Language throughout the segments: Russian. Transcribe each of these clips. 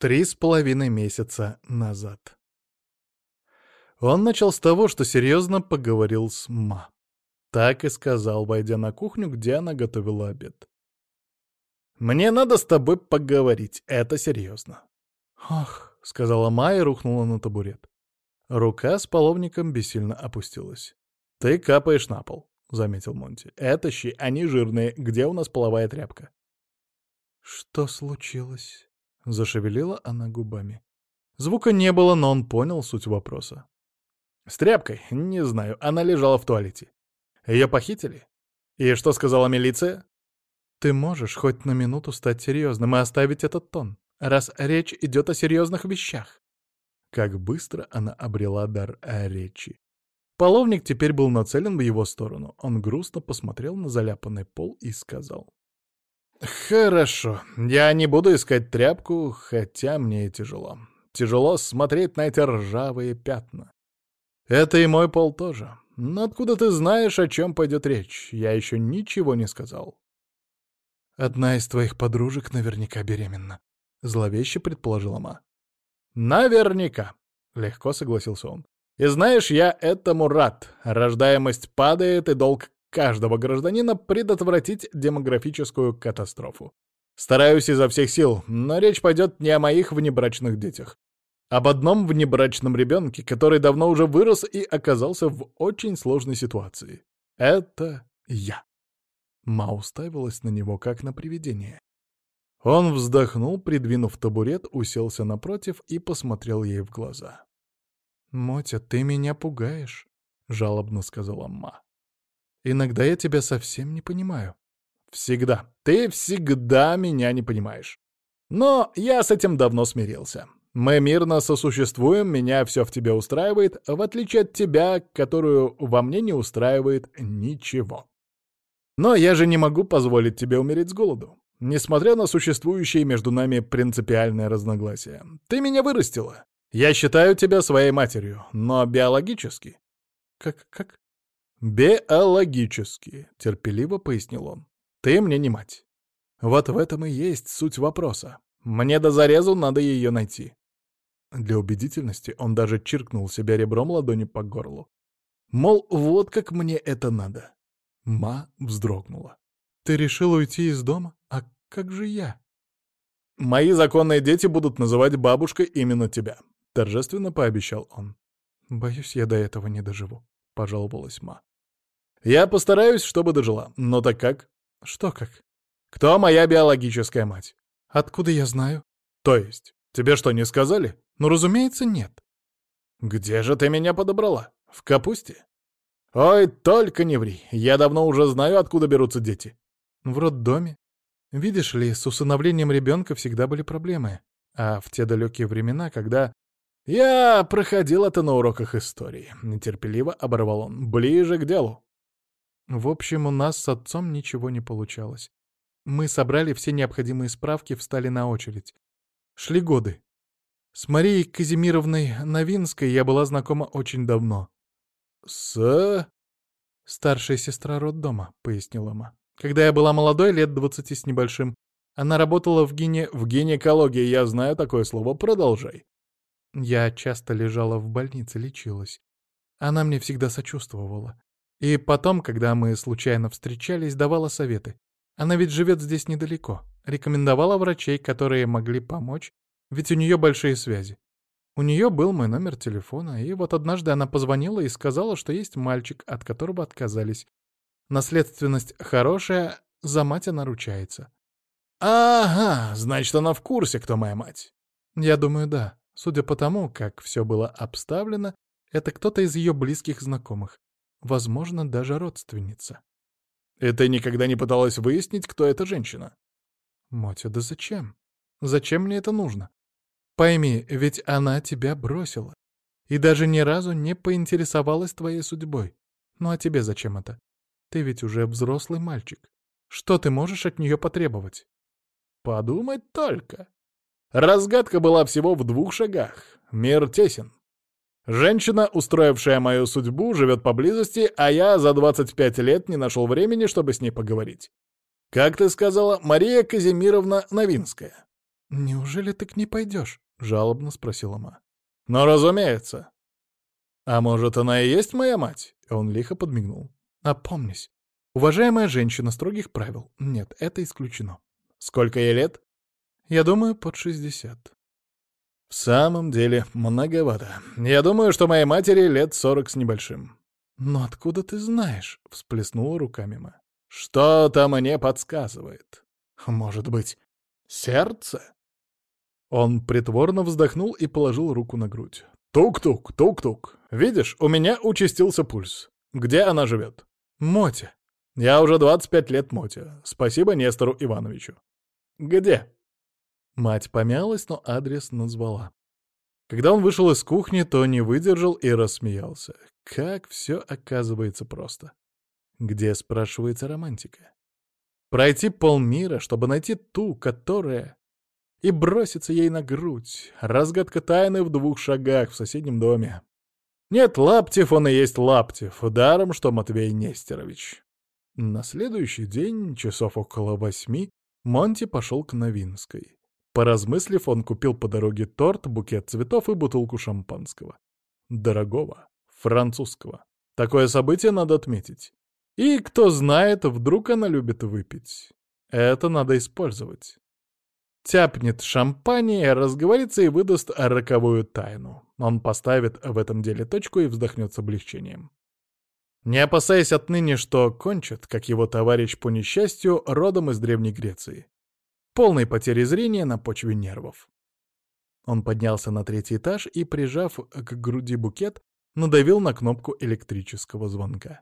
Три с половиной месяца назад. Он начал с того, что серьезно поговорил с Ма. Так и сказал, войдя на кухню, где она готовила обед. «Мне надо с тобой поговорить, это серьезно». «Ах», — сказала Ма и рухнула на табурет. Рука с половником бессильно опустилась. «Ты капаешь на пол», — заметил Монти. «Это щи, они жирные. Где у нас половая тряпка?» «Что случилось?» — зашевелила она губами. Звука не было, но он понял суть вопроса. «С тряпкой? Не знаю. Она лежала в туалете. Ее похитили? И что сказала милиция?» «Ты можешь хоть на минуту стать серьезным и оставить этот тон, раз речь идет о серьезных вещах». Как быстро она обрела дар речи. Половник теперь был нацелен в его сторону. Он грустно посмотрел на заляпанный пол и сказал. «Хорошо, я не буду искать тряпку, хотя мне тяжело. Тяжело смотреть на эти ржавые пятна. Это и мой пол тоже. Но откуда ты знаешь, о чем пойдет речь? Я еще ничего не сказал». «Одна из твоих подружек наверняка беременна», — зловеще предположила Ма. «Наверняка», — легко согласился он. «И знаешь, я этому рад. Рождаемость падает, и долг каждого гражданина предотвратить демографическую катастрофу. Стараюсь изо всех сил, но речь пойдет не о моих внебрачных детях. Об одном внебрачном ребенке, который давно уже вырос и оказался в очень сложной ситуации. Это я. Ма уставилась на него, как на привидение. Он вздохнул, придвинув табурет, уселся напротив и посмотрел ей в глаза. «Мотя, ты меня пугаешь», — жалобно сказала Ма. Иногда я тебя совсем не понимаю. Всегда. Ты всегда меня не понимаешь. Но я с этим давно смирился. Мы мирно сосуществуем, меня все в тебе устраивает, в отличие от тебя, которую во мне не устраивает ничего. Но я же не могу позволить тебе умереть с голоду, несмотря на существующие между нами принципиальные разногласия. Ты меня вырастила. Я считаю тебя своей матерью, но биологически. Как, как? «Биологически», — терпеливо пояснил он. «Ты мне не мать. Вот в этом и есть суть вопроса. Мне до зарезу надо ее найти». Для убедительности он даже чиркнул себя ребром ладони по горлу. Мол, вот как мне это надо. Ма вздрогнула. «Ты решил уйти из дома? А как же я?» «Мои законные дети будут называть бабушкой именно тебя», — торжественно пообещал он. «Боюсь, я до этого не доживу», — пожаловалась Ма. Я постараюсь, чтобы дожила. Но так как? Что как? Кто моя биологическая мать? Откуда я знаю? То есть, тебе что, не сказали? Ну, разумеется, нет. Где же ты меня подобрала? В капусте? Ой, только не ври. Я давно уже знаю, откуда берутся дети. В роддоме. Видишь ли, с усыновлением ребенка всегда были проблемы. А в те далекие времена, когда... Я проходил это на уроках истории. Нетерпеливо оборвал он. Ближе к делу. В общем, у нас с отцом ничего не получалось. Мы собрали все необходимые справки, встали на очередь. Шли годы. С Марией Казимировной Новинской я была знакома очень давно. «С...» «Старшая сестра роддома», — пояснила Ма. «Когда я была молодой, лет двадцати с небольшим, она работала в гине... В гинекологии, я знаю такое слово, продолжай». Я часто лежала в больнице, лечилась. Она мне всегда сочувствовала. И потом, когда мы случайно встречались, давала советы. Она ведь живет здесь недалеко. Рекомендовала врачей, которые могли помочь, ведь у нее большие связи. У нее был мой номер телефона, и вот однажды она позвонила и сказала, что есть мальчик, от которого отказались. Наследственность хорошая, за мать она ручается. «Ага, значит, она в курсе, кто моя мать». Я думаю, да. Судя по тому, как все было обставлено, это кто-то из ее близких знакомых возможно, даже родственница. И ты никогда не пыталась выяснить, кто эта женщина? Мотя, да зачем? Зачем мне это нужно? Пойми, ведь она тебя бросила. И даже ни разу не поинтересовалась твоей судьбой. Ну а тебе зачем это? Ты ведь уже взрослый мальчик. Что ты можешь от нее потребовать? Подумать только. Разгадка была всего в двух шагах. Мир тесен. Женщина, устроившая мою судьбу, живет поблизости, а я за 25 лет не нашел времени, чтобы с ней поговорить. Как ты сказала, Мария Казимировна Новинская. «Неужели ты к ней пойдешь?» — жалобно спросила Ма. «Ну, разумеется!» «А может, она и есть моя мать?» — он лихо подмигнул. «Опомнись. Уважаемая женщина строгих правил. Нет, это исключено». «Сколько ей лет?» «Я думаю, под шестьдесят». «В самом деле, многовато. Я думаю, что моей матери лет сорок с небольшим». «Но откуда ты знаешь?» — всплеснула руками Ма. «Что-то мне подсказывает. Может быть, сердце?» Он притворно вздохнул и положил руку на грудь. «Тук-тук, тук-тук. Видишь, у меня участился пульс. Где она живет?» «Мотя». «Я уже 25 лет Мотя. Спасибо Нестору Ивановичу». «Где?» Мать помялась, но адрес назвала. Когда он вышел из кухни, то не выдержал и рассмеялся. Как все оказывается просто. Где, спрашивается, романтика? Пройти полмира, чтобы найти ту, которая и броситься ей на грудь. Разгадка тайны в двух шагах в соседнем доме. Нет, Лаптев он и есть Лаптев, даром, что Матвей Нестерович. На следующий день, часов около восьми, Монти пошел к Новинской. Поразмыслив, он купил по дороге торт, букет цветов и бутылку шампанского. Дорогого, французского. Такое событие надо отметить. И, кто знает, вдруг она любит выпить. Это надо использовать тяпнет шампань, разговорится и выдаст роковую тайну. Он поставит в этом деле точку и вздохнет с облегчением. Не опасаясь отныне, что кончит, как его товарищ по несчастью, родом из Древней Греции. Полной потери зрения на почве нервов. Он поднялся на третий этаж и, прижав к груди букет, надавил на кнопку электрического звонка.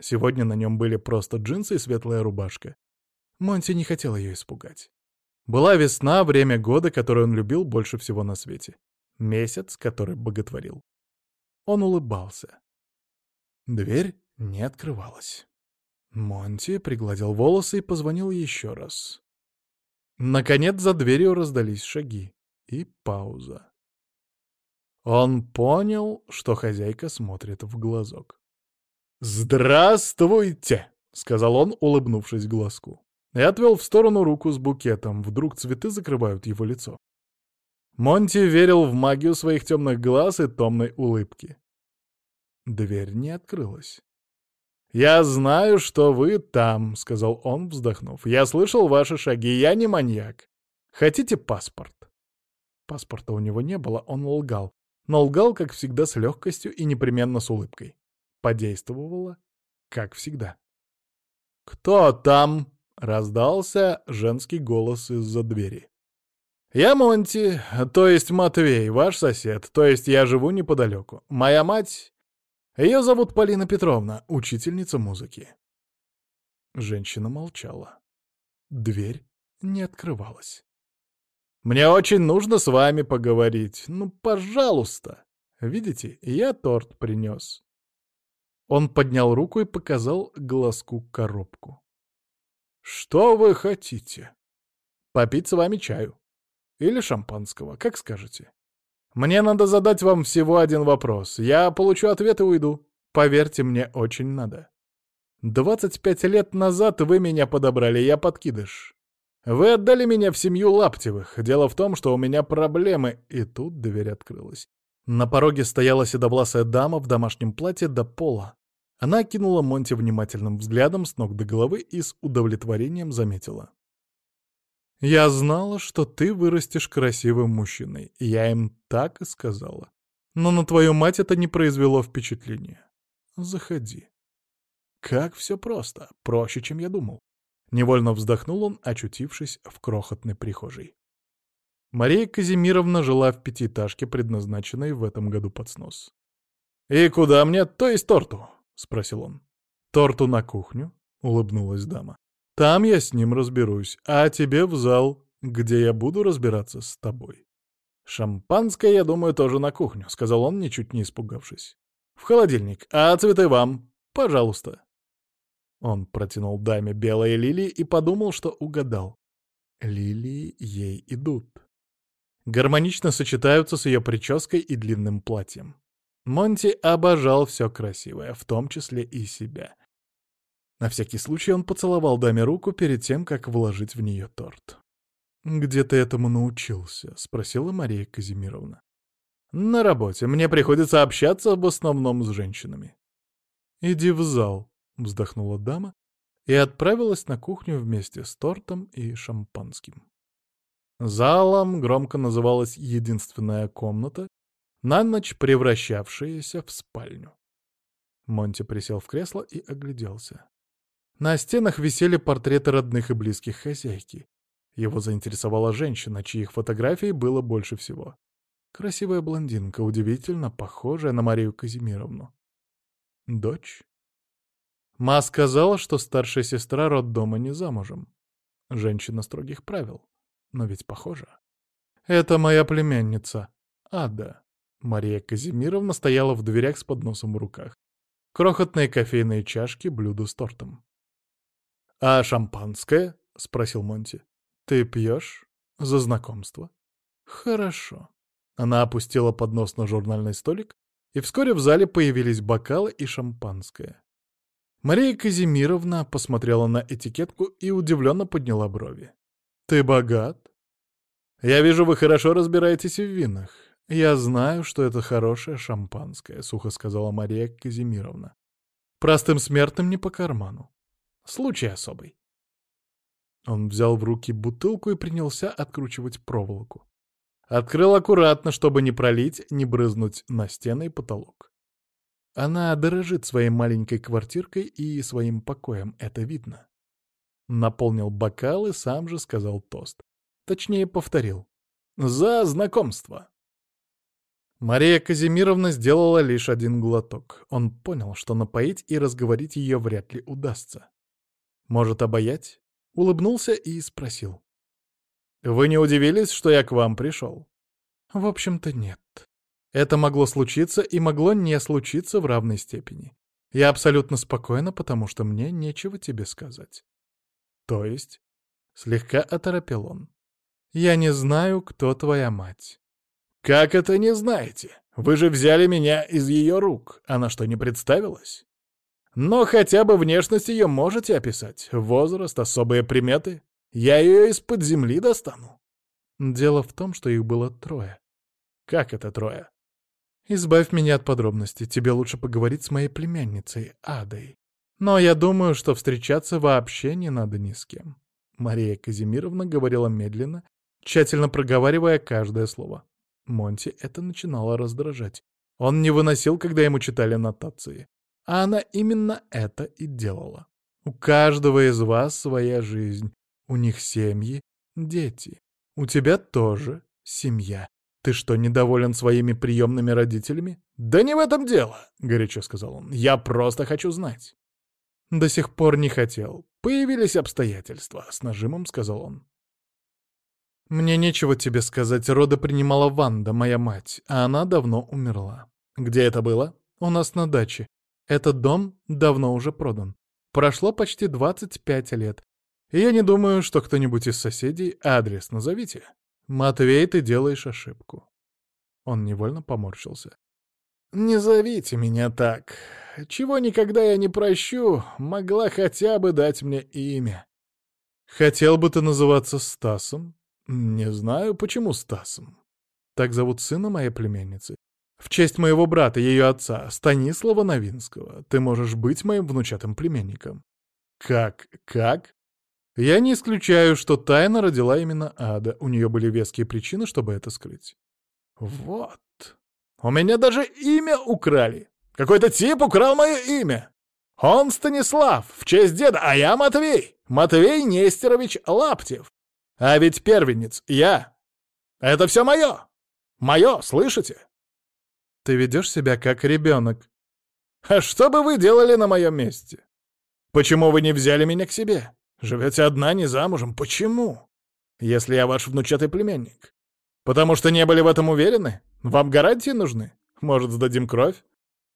Сегодня на нем были просто джинсы и светлая рубашка. Монти не хотел ее испугать. Была весна, время года, которое он любил больше всего на свете. Месяц, который боготворил. Он улыбался. Дверь не открывалась. Монти пригладил волосы и позвонил еще раз. Наконец за дверью раздались шаги и пауза. Он понял, что хозяйка смотрит в глазок. «Здравствуйте!» — сказал он, улыбнувшись глазку и отвел в сторону руку с букетом, вдруг цветы закрывают его лицо. Монти верил в магию своих темных глаз и томной улыбки. Дверь не открылась. «Я знаю, что вы там», — сказал он, вздохнув. «Я слышал ваши шаги, я не маньяк. Хотите паспорт?» Паспорта у него не было, он лгал. Но лгал, как всегда, с легкостью и непременно с улыбкой. Подействовало, как всегда. «Кто там?» Раздался женский голос из-за двери. «Я Монти, то есть Матвей, ваш сосед, то есть я живу неподалеку. Моя мать... Ее зовут Полина Петровна, учительница музыки». Женщина молчала. Дверь не открывалась. «Мне очень нужно с вами поговорить. Ну, пожалуйста. Видите, я торт принес». Он поднял руку и показал глазку коробку. «Что вы хотите?» «Попить с вами чаю. Или шампанского, как скажете. Мне надо задать вам всего один вопрос. Я получу ответ и уйду. Поверьте, мне очень надо. Двадцать пять лет назад вы меня подобрали, я подкидыш. Вы отдали меня в семью Лаптевых. Дело в том, что у меня проблемы. И тут дверь открылась. На пороге стояла седовласая дама в домашнем платье до пола. Она кинула Монти внимательным взглядом с ног до головы и с удовлетворением заметила. «Я знала, что ты вырастешь красивым мужчиной. Я им так и сказала. Но на твою мать это не произвело впечатления. Заходи». Как все просто, проще, чем я думал. Невольно вздохнул он, очутившись в крохотной прихожей. Мария Казимировна жила в пятиэтажке, предназначенной в этом году под снос. «И куда мне, то есть торту?» — спросил он. «Торту на кухню?» — улыбнулась дама. «Там я с ним разберусь, а тебе в зал, где я буду разбираться с тобой». «Шампанское, я думаю, тоже на кухню», — сказал он, ничуть не испугавшись. «В холодильник, а цветы вам, пожалуйста». Он протянул даме белые лилии и подумал, что угадал. Лилии ей идут. Гармонично сочетаются с ее прической и длинным платьем. Монти обожал все красивое, в том числе и себя. На всякий случай он поцеловал даме руку перед тем, как вложить в нее торт. «Где ты этому научился?» — спросила Мария Казимировна. «На работе. Мне приходится общаться в основном с женщинами». «Иди в зал», — вздохнула дама и отправилась на кухню вместе с тортом и шампанским. Залом громко называлась единственная комната, на ночь превращавшаяся в спальню. Монти присел в кресло и огляделся. На стенах висели портреты родных и близких хозяйки. Его заинтересовала женщина, чьих фотографий было больше всего. Красивая блондинка, удивительно похожая на Марию Казимировну. Дочь? Ма сказала, что старшая сестра роддома не замужем. Женщина строгих правил. Но ведь похожа. Это моя племянница. Ада. Мария Казимировна стояла в дверях с подносом в руках. Крохотные кофейные чашки, блюдо с тортом. «А шампанское?» — спросил Монти. «Ты пьешь? За знакомство?» «Хорошо». Она опустила поднос на журнальный столик, и вскоре в зале появились бокалы и шампанское. Мария Казимировна посмотрела на этикетку и удивленно подняла брови. «Ты богат?» «Я вижу, вы хорошо разбираетесь в винах. Я знаю, что это хорошее шампанское», — сухо сказала Мария Казимировна. «Простым смертным не по карману. Случай особый». Он взял в руки бутылку и принялся откручивать проволоку. Открыл аккуратно, чтобы не пролить, не брызнуть на стены и потолок. Она дорожит своей маленькой квартиркой и своим покоем, это видно. Наполнил бокал и сам же сказал тост. Точнее, повторил. «За знакомство!» Мария Казимировна сделала лишь один глоток. Он понял, что напоить и разговорить ее вряд ли удастся. Может, обаять? Улыбнулся и спросил. «Вы не удивились, что я к вам пришел?» «В общем-то, нет. Это могло случиться и могло не случиться в равной степени. Я абсолютно спокойна, потому что мне нечего тебе сказать». «То есть?» — слегка оторопел он. «Я не знаю, кто твоя мать». «Как это не знаете? Вы же взяли меня из ее рук. Она что, не представилась?» Но хотя бы внешность ее можете описать. Возраст, особые приметы. Я ее из-под земли достану. Дело в том, что их было трое. Как это трое? Избавь меня от подробностей. Тебе лучше поговорить с моей племянницей, Адой. Но я думаю, что встречаться вообще не надо ни с кем. Мария Казимировна говорила медленно, тщательно проговаривая каждое слово. Монти это начинало раздражать. Он не выносил, когда ему читали нотации. А она именно это и делала. У каждого из вас своя жизнь. У них семьи, дети. У тебя тоже семья. Ты что, недоволен своими приемными родителями? Да не в этом дело, горячо сказал он. Я просто хочу знать. До сих пор не хотел. Появились обстоятельства, с нажимом сказал он. Мне нечего тебе сказать, рода принимала Ванда, моя мать, а она давно умерла. Где это было? У нас на даче. Этот дом давно уже продан. Прошло почти 25 лет. И я не думаю, что кто-нибудь из соседей адрес назовите. Матвей, ты делаешь ошибку. Он невольно поморщился. «Не зовите меня так. Чего никогда я не прощу, могла хотя бы дать мне имя. Хотел бы ты называться Стасом? Не знаю, почему Стасом. Так зовут сына моей племянницы. В честь моего брата, ее отца, Станислава Новинского, ты можешь быть моим внучатым племянником. Как? Как? Я не исключаю, что тайна родила именно Ада. У нее были веские причины, чтобы это скрыть. Вот. У меня даже имя украли. Какой-то тип украл мое имя. Он Станислав, в честь деда, а я Матвей. Матвей Нестерович Лаптев. А ведь первенец я. Это все мое. Мое, слышите? Ты ведешь себя как ребенок. А что бы вы делали на моем месте? Почему вы не взяли меня к себе? Живете одна, не замужем. Почему? Если я ваш внучатый племянник. Потому что не были в этом уверены? Вам гарантии нужны? Может, сдадим кровь?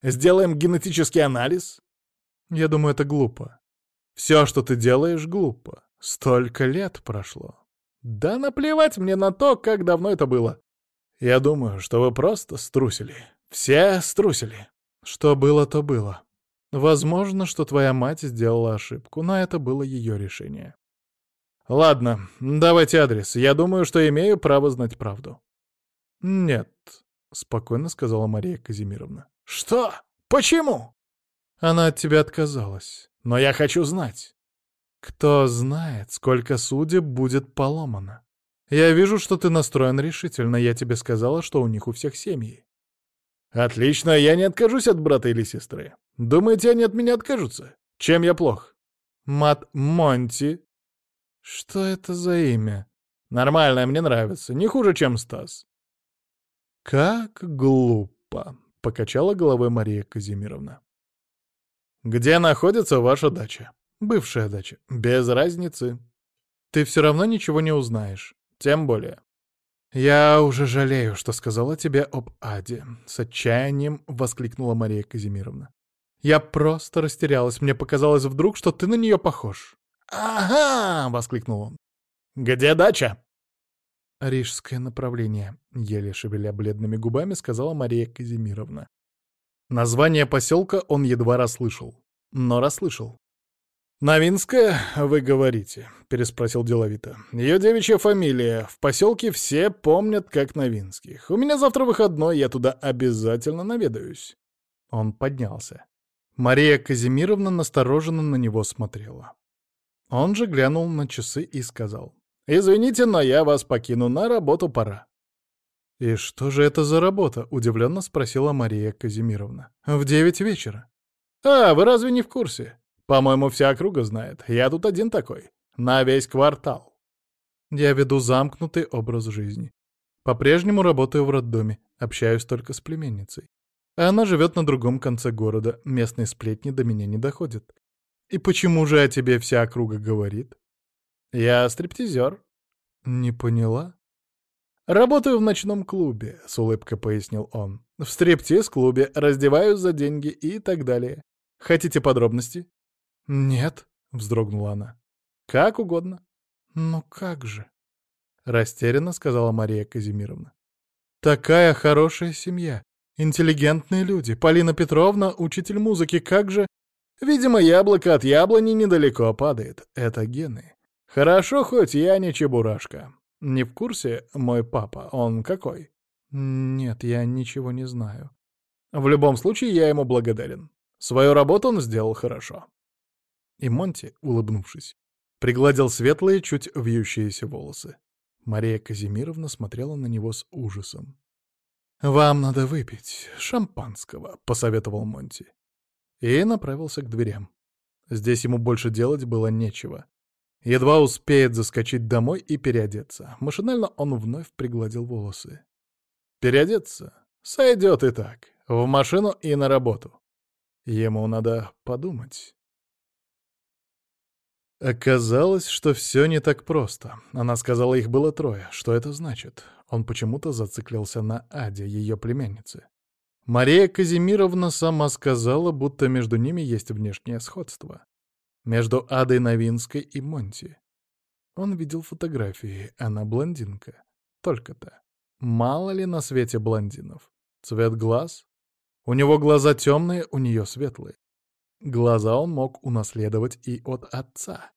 Сделаем генетический анализ? Я думаю, это глупо. Все, что ты делаешь, глупо. Столько лет прошло. Да наплевать мне на то, как давно это было. Я думаю, что вы просто струсили. Все струсили. Что было, то было. Возможно, что твоя мать сделала ошибку, но это было ее решение. Ладно, давайте адрес. Я думаю, что имею право знать правду. Нет, спокойно сказала Мария Казимировна. Что? Почему? Она от тебя отказалась. Но я хочу знать. Кто знает, сколько судеб будет поломано. Я вижу, что ты настроен решительно. Я тебе сказала, что у них у всех семьи. Отлично, я не откажусь от брата или сестры. Думаете, они от меня откажутся? Чем я плох? Мат Монти. Что это за имя? Нормальное, мне нравится. Не хуже, чем Стас. Как глупо, покачала головой Мария Казимировна. Где находится ваша дача? Бывшая дача. Без разницы. Ты все равно ничего не узнаешь. Тем более. «Я уже жалею, что сказала тебе об Аде», — с отчаянием воскликнула Мария Казимировна. «Я просто растерялась. Мне показалось вдруг, что ты на нее похож». «Ага!» — воскликнул он. «Где дача?» «Рижское направление», — еле шевеля бледными губами сказала Мария Казимировна. Название поселка он едва расслышал, но расслышал. «Новинская, вы говорите?» — переспросил деловито. «Ее девичья фамилия. В поселке все помнят как Новинских. У меня завтра выходной, я туда обязательно наведаюсь». Он поднялся. Мария Казимировна настороженно на него смотрела. Он же глянул на часы и сказал. «Извините, но я вас покину, на работу пора». «И что же это за работа?» — удивленно спросила Мария Казимировна. «В девять вечера». «А, вы разве не в курсе? По-моему, вся округа знает. Я тут один такой. На весь квартал. Я веду замкнутый образ жизни. По-прежнему работаю в роддоме, общаюсь только с племенницей. А она живет на другом конце города, местные сплетни до меня не доходят. И почему же о тебе вся округа говорит? Я стриптизер. Не поняла? Работаю в ночном клубе, с улыбкой пояснил он. В стриптиз-клубе, раздеваюсь за деньги и так далее. Хотите подробности? «Нет», — вздрогнула она. «Как угодно». «Ну как же?» — растерянно сказала Мария Казимировна. «Такая хорошая семья, интеллигентные люди. Полина Петровна — учитель музыки. Как же...» «Видимо, яблоко от яблони недалеко падает. Это гены. Хорошо, хоть я не чебурашка. Не в курсе мой папа? Он какой?» «Нет, я ничего не знаю. В любом случае, я ему благодарен. Свою работу он сделал хорошо». И Монти, улыбнувшись, пригладил светлые, чуть вьющиеся волосы. Мария Казимировна смотрела на него с ужасом. «Вам надо выпить шампанского», — посоветовал Монти. И направился к дверям. Здесь ему больше делать было нечего. Едва успеет заскочить домой и переодеться. Машинально он вновь пригладил волосы. Переодеться? Сойдет и так. В машину и на работу. Ему надо подумать. Оказалось, что все не так просто. Она сказала, их было трое. Что это значит? Он почему-то зациклился на Аде, ее племяннице. Мария Казимировна сама сказала, будто между ними есть внешнее сходство. Между Адой Новинской и Монти. Он видел фотографии, она блондинка. Только-то. Мало ли на свете блондинов. Цвет глаз? У него глаза темные, у нее светлые. Глаза он мог унаследовать и от отца.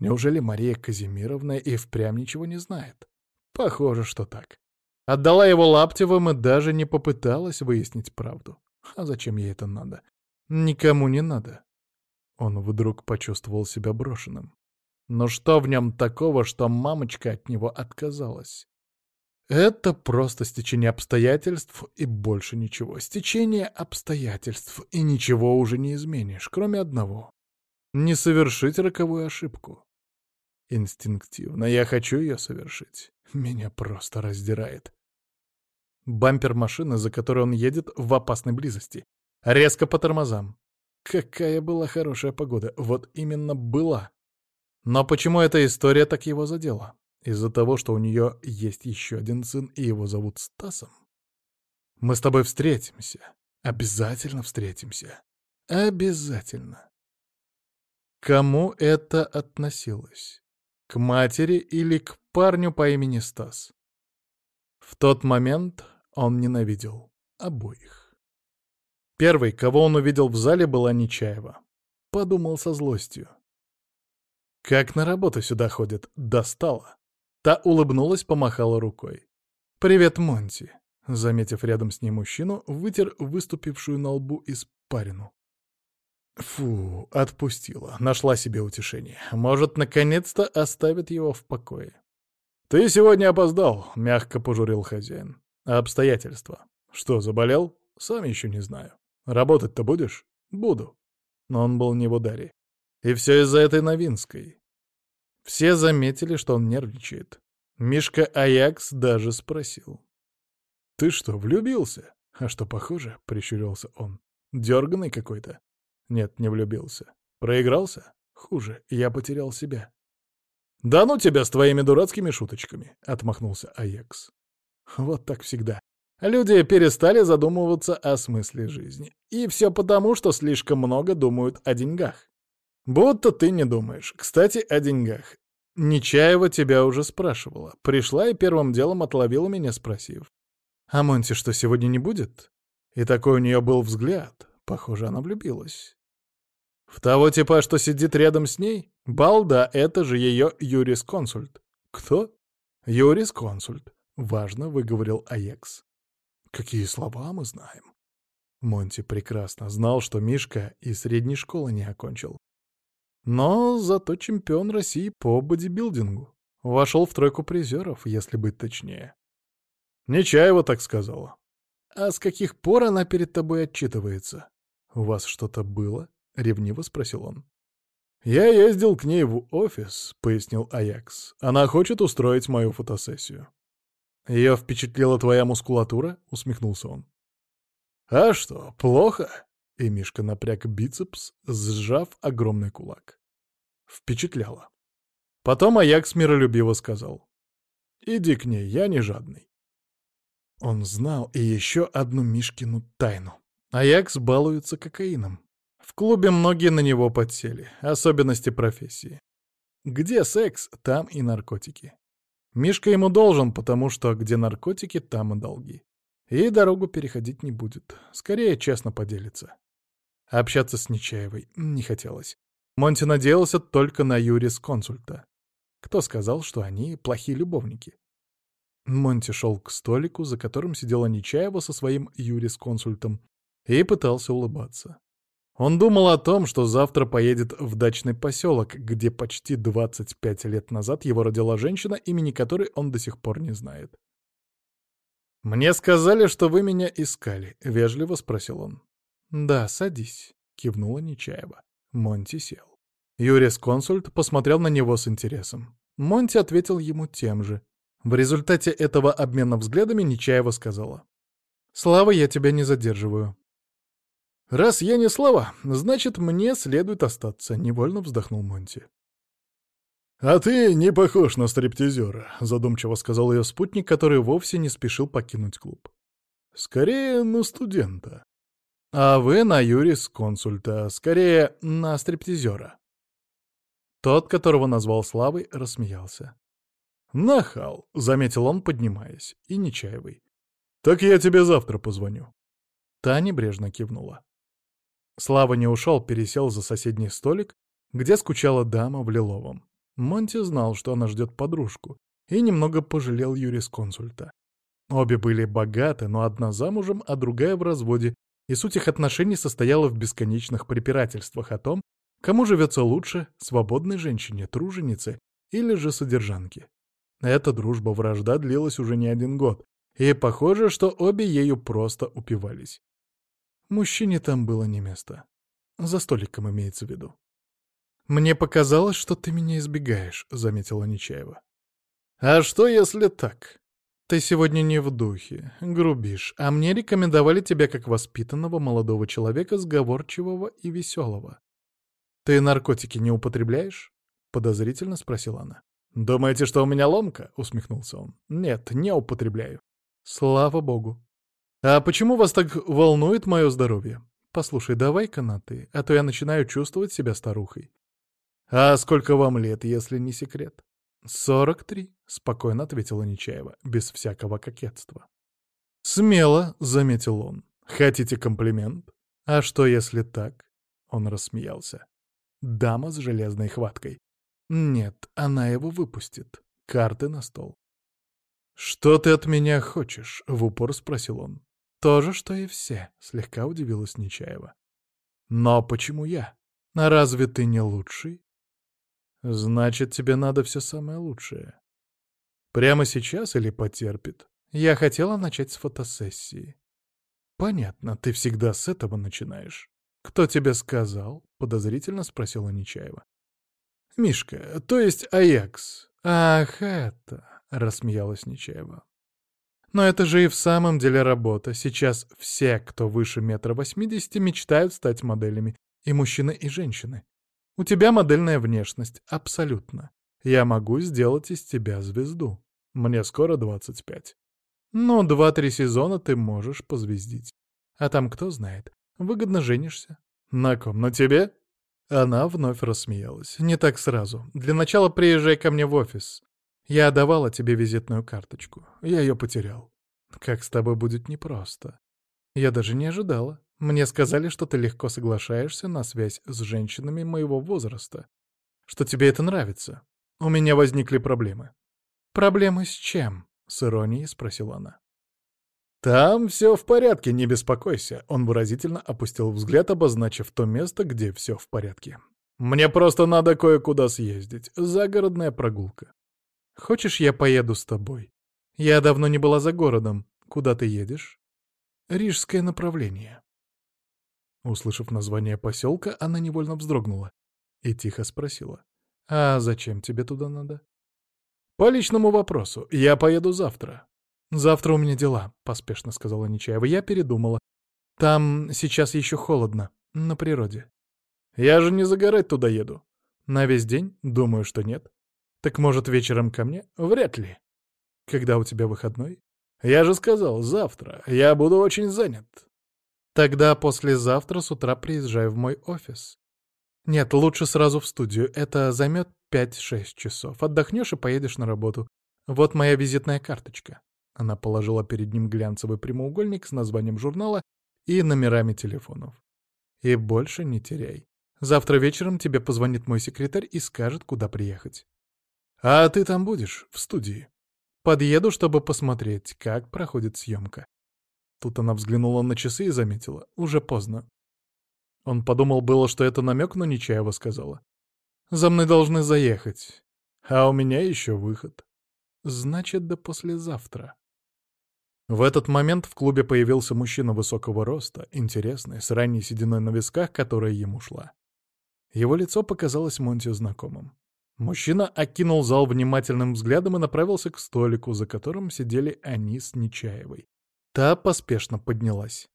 Неужели Мария Казимировна и впрямь ничего не знает? Похоже, что так. Отдала его Лаптевым и даже не попыталась выяснить правду. А зачем ей это надо? Никому не надо. Он вдруг почувствовал себя брошенным. Но что в нем такого, что мамочка от него отказалась? Это просто стечение обстоятельств и больше ничего. Стечение обстоятельств, и ничего уже не изменишь, кроме одного. Не совершить роковую ошибку. Инстинктивно я хочу ее совершить. Меня просто раздирает. Бампер машины, за которой он едет, в опасной близости. Резко по тормозам. Какая была хорошая погода. Вот именно была. Но почему эта история так его задела? Из-за того, что у нее есть еще один сын, и его зовут Стасом? Мы с тобой встретимся. Обязательно встретимся. Обязательно. Кому это относилось? К матери или к парню по имени Стас? В тот момент он ненавидел обоих. Первый, кого он увидел в зале, была Нечаева. Подумал со злостью. Как на работу сюда ходит, достала. Та улыбнулась, помахала рукой. «Привет, Монти!» Заметив рядом с ней мужчину, вытер выступившую на лбу испарину. Фу, отпустила, нашла себе утешение. Может, наконец-то оставит его в покое. «Ты сегодня опоздал», — мягко пожурил хозяин. «А обстоятельства? Что, заболел? Сам еще не знаю. Работать-то будешь? Буду». Но он был не в ударе. И все из-за этой Новинской. Все заметили, что он нервничает. Мишка Аякс даже спросил. «Ты что, влюбился?» «А что, похоже?» — прищурился он. «Дерганый какой-то?» Нет, не влюбился. Проигрался? Хуже, я потерял себя. «Да ну тебя с твоими дурацкими шуточками!» — отмахнулся Аякс. Вот так всегда. Люди перестали задумываться о смысле жизни. И все потому, что слишком много думают о деньгах. Будто ты не думаешь. Кстати, о деньгах. Нечаева тебя уже спрашивала. Пришла и первым делом отловила меня, спросив. «А Монти что, сегодня не будет?» И такой у нее был взгляд. Похоже, она влюбилась. В того типа, что сидит рядом с ней? Балда, это же ее юрисконсульт. Кто? Юрисконсульт. Важно выговорил Аекс. Какие слова мы знаем. Монти прекрасно знал, что Мишка и средней школы не окончил. Но зато чемпион России по бодибилдингу. Вошел в тройку призеров, если быть точнее. Нечаева так сказала. А с каких пор она перед тобой отчитывается? У вас что-то было? — ревниво спросил он. «Я ездил к ней в офис», — пояснил Аякс. «Она хочет устроить мою фотосессию». «Ее впечатлила твоя мускулатура?» — усмехнулся он. «А что, плохо?» — и Мишка напряг бицепс, сжав огромный кулак. Впечатляло. Потом Аякс миролюбиво сказал. «Иди к ней, я не жадный». Он знал и еще одну Мишкину тайну. Аякс балуется кокаином. В клубе многие на него подсели, особенности профессии. Где секс, там и наркотики. Мишка ему должен, потому что где наркотики, там и долги. И дорогу переходить не будет. Скорее, честно поделится. Общаться с Нечаевой не хотелось. Монти надеялся только на юрис-консульта. Кто сказал, что они плохие любовники? Монти шел к столику, за которым сидела Нечаева со своим юрис-консультом, и пытался улыбаться. Он думал о том, что завтра поедет в дачный поселок, где почти 25 лет назад его родила женщина, имени которой он до сих пор не знает. «Мне сказали, что вы меня искали», — вежливо спросил он. «Да, садись», — кивнула Нечаева. Монти сел. Юрис-консульт посмотрел на него с интересом. Монти ответил ему тем же. В результате этого обмена взглядами Нечаева сказала. «Слава, я тебя не задерживаю. «Раз я не слава, значит, мне следует остаться», — невольно вздохнул Монти. «А ты не похож на стриптизера», — задумчиво сказал ее спутник, который вовсе не спешил покинуть клуб. «Скорее на студента». «А вы на юрис-консульта, скорее на стриптизера». Тот, которого назвал Славой, рассмеялся. «Нахал», — заметил он, поднимаясь, и Нечаевый. «Так я тебе завтра позвоню». Та небрежно кивнула. Слава не ушел, пересел за соседний столик, где скучала дама в лиловом. Монти знал, что она ждет подружку, и немного пожалел юрисконсульта. Обе были богаты, но одна замужем, а другая в разводе, и суть их отношений состояла в бесконечных препирательствах о том, кому живется лучше, свободной женщине, труженице или же содержанке. Эта дружба-вражда длилась уже не один год, и похоже, что обе ею просто упивались. Мужчине там было не место. За столиком имеется в виду. «Мне показалось, что ты меня избегаешь», — заметила Нечаева. «А что, если так? Ты сегодня не в духе, грубишь, а мне рекомендовали тебя как воспитанного молодого человека, сговорчивого и веселого. Ты наркотики не употребляешь?» — подозрительно спросила она. «Думаете, что у меня ломка?» — усмехнулся он. «Нет, не употребляю». «Слава богу», «А почему вас так волнует мое здоровье? Послушай, давай-ка на «ты», а то я начинаю чувствовать себя старухой». «А сколько вам лет, если не секрет?» «Сорок три», — спокойно ответила Нечаева, без всякого кокетства. «Смело», — заметил он. «Хотите комплимент?» «А что, если так?» — он рассмеялся. «Дама с железной хваткой. Нет, она его выпустит. Карты на стол. «Что ты от меня хочешь?» — в упор спросил он. «То же, что и все», — слегка удивилась Нечаева. «Но почему я? Разве ты не лучший?» «Значит, тебе надо все самое лучшее. Прямо сейчас или потерпит? Я хотела начать с фотосессии». «Понятно, ты всегда с этого начинаешь». «Кто тебе сказал?» — подозрительно спросила Нечаева. «Мишка, то есть Аякс». «Ах, это...» — рассмеялась Нечаева. «Но это же и в самом деле работа. Сейчас все, кто выше метра восьмидесяти, мечтают стать моделями. И мужчины, и женщины. У тебя модельная внешность, абсолютно. Я могу сделать из тебя звезду. Мне скоро двадцать пять. Ну, два-три сезона ты можешь позвездить. А там кто знает, выгодно женишься. На ком? На тебе?» Она вновь рассмеялась. «Не так сразу. Для начала приезжай ко мне в офис. Я давала тебе визитную карточку. Я ее потерял. Как с тобой будет непросто. Я даже не ожидала. Мне сказали, что ты легко соглашаешься на связь с женщинами моего возраста. Что тебе это нравится. У меня возникли проблемы. Проблемы с чем? С иронией спросила она. «Там все в порядке, не беспокойся», — он выразительно опустил взгляд, обозначив то место, где все в порядке. «Мне просто надо кое-куда съездить. Загородная прогулка. Хочешь, я поеду с тобой? Я давно не была за городом. Куда ты едешь? Рижское направление. Услышав название поселка, она невольно вздрогнула и тихо спросила. «А зачем тебе туда надо?» «По личному вопросу. Я поеду завтра». «Завтра у меня дела», — поспешно сказала Нечаева. «Я передумала. Там сейчас еще холодно. На природе». «Я же не загорать туда еду». «На весь день? Думаю, что нет». Так может, вечером ко мне? Вряд ли. Когда у тебя выходной? Я же сказал, завтра. Я буду очень занят. Тогда послезавтра с утра приезжай в мой офис. Нет, лучше сразу в студию. Это займет 5-6 часов. Отдохнешь и поедешь на работу. Вот моя визитная карточка. Она положила перед ним глянцевый прямоугольник с названием журнала и номерами телефонов. И больше не теряй. Завтра вечером тебе позвонит мой секретарь и скажет, куда приехать. «А ты там будешь, в студии?» «Подъеду, чтобы посмотреть, как проходит съемка». Тут она взглянула на часы и заметила. Уже поздно. Он подумал было, что это намек, но Нечаева сказала. «За мной должны заехать. А у меня еще выход. Значит, до послезавтра». В этот момент в клубе появился мужчина высокого роста, интересный, с ранней сединой на висках, которая ему шла. Его лицо показалось Монти знакомым. Мужчина окинул зал внимательным взглядом и направился к столику, за которым сидели они с Нечаевой. Та поспешно поднялась.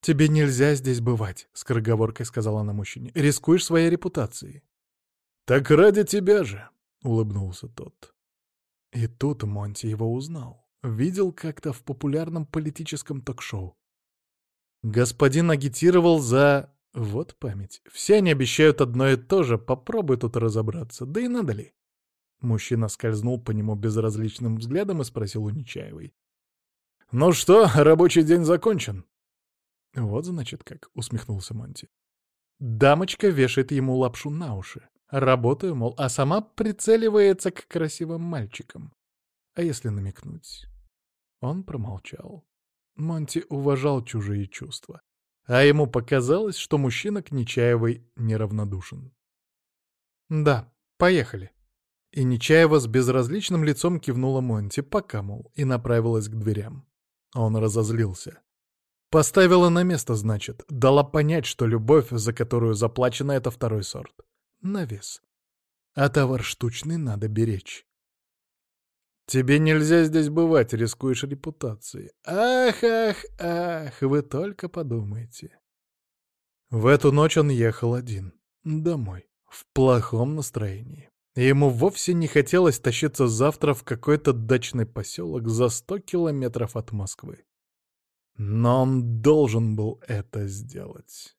«Тебе нельзя здесь бывать», — скороговоркой сказала она мужчине. «Рискуешь своей репутацией». «Так ради тебя же», — улыбнулся тот. И тут Монти его узнал. Видел как-то в популярном политическом ток-шоу. Господин агитировал за вот память. Все они обещают одно и то же, попробуй тут разобраться, да и надо ли? Мужчина скользнул по нему безразличным взглядом и спросил у Нечаевой. «Ну что, рабочий день закончен?» «Вот, значит, как», — усмехнулся Монти. Дамочка вешает ему лапшу на уши. Работаю, мол, а сама прицеливается к красивым мальчикам. А если намекнуть? Он промолчал. Монти уважал чужие чувства а ему показалось, что мужчина к Нечаевой неравнодушен. «Да, поехали». И Нечаева с безразличным лицом кивнула Монти, пока, мол, и направилась к дверям. Он разозлился. Поставила на место, значит, дала понять, что любовь, за которую заплачено, это второй сорт. На вес. А товар штучный надо беречь. Тебе нельзя здесь бывать, рискуешь репутацией. Ах, ах, ах, вы только подумайте. В эту ночь он ехал один. Домой. В плохом настроении. Ему вовсе не хотелось тащиться завтра в какой-то дачный поселок за сто километров от Москвы. Но он должен был это сделать.